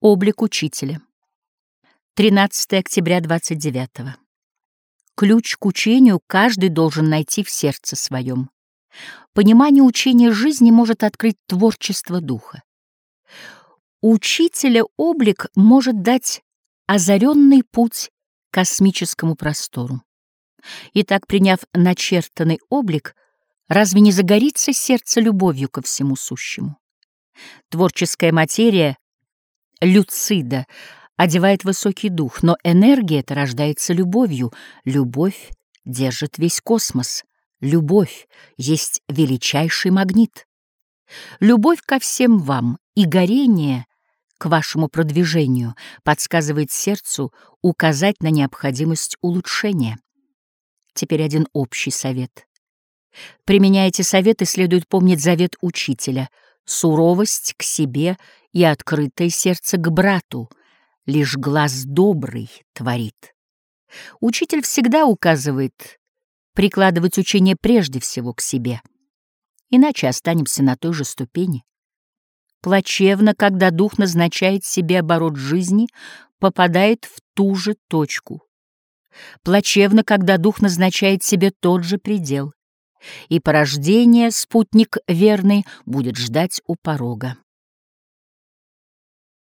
Облик учителя. 13 октября 29 -го. Ключ к учению каждый должен найти в сердце своем. Понимание учения жизни может открыть творчество духа. Учителя облик может дать озаренный путь космическому простору. Итак, приняв начертанный облик, разве не загорится сердце любовью ко всему сущему? Творческая материя люцида одевает высокий дух, но энергия эта рождается любовью. Любовь держит весь космос. Любовь есть величайший магнит. Любовь ко всем вам и горение к вашему продвижению подсказывает сердцу указать на необходимость улучшения. Теперь один общий совет. Применяя эти советы, следует помнить завет учителя — суровость к себе и открытое сердце к брату, лишь глаз добрый творит. Учитель всегда указывает прикладывать учение прежде всего к себе, иначе останемся на той же ступени. Плачевно, когда дух назначает себе оборот жизни, попадает в ту же точку. Плачевно, когда дух назначает себе тот же предел и порождение, спутник верный, будет ждать у порога.